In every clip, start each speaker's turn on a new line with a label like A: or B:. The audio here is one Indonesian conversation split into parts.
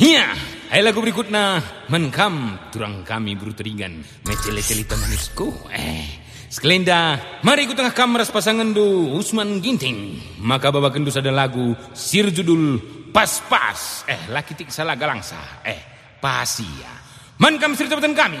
A: Iya, ayo lagu berikutnya. Menkam turang kami buru teringan. Mecele-cele temanusku Eh, sekelenda Mari ikut tengah kamar pasangan du Usman Ginting. Maka bawa kendus ada lagu Sir judul Pas-pas. Eh, laki tik salah galangsa Eh, pasia Menkam sir kami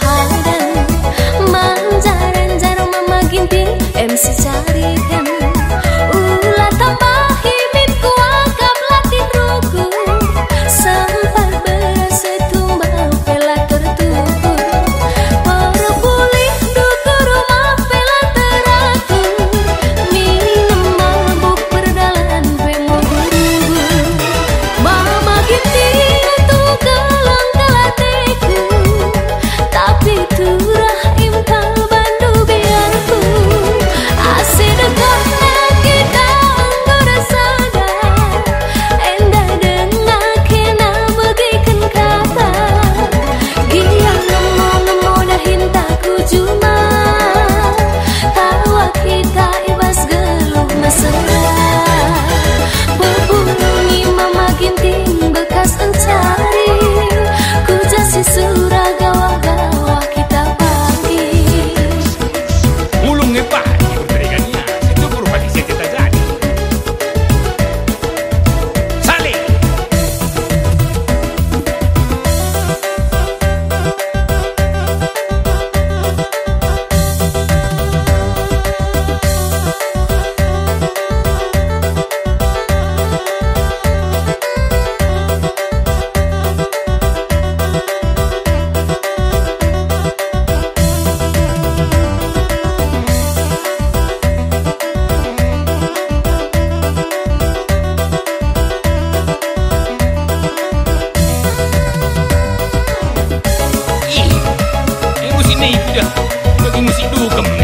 B: தூக்கம்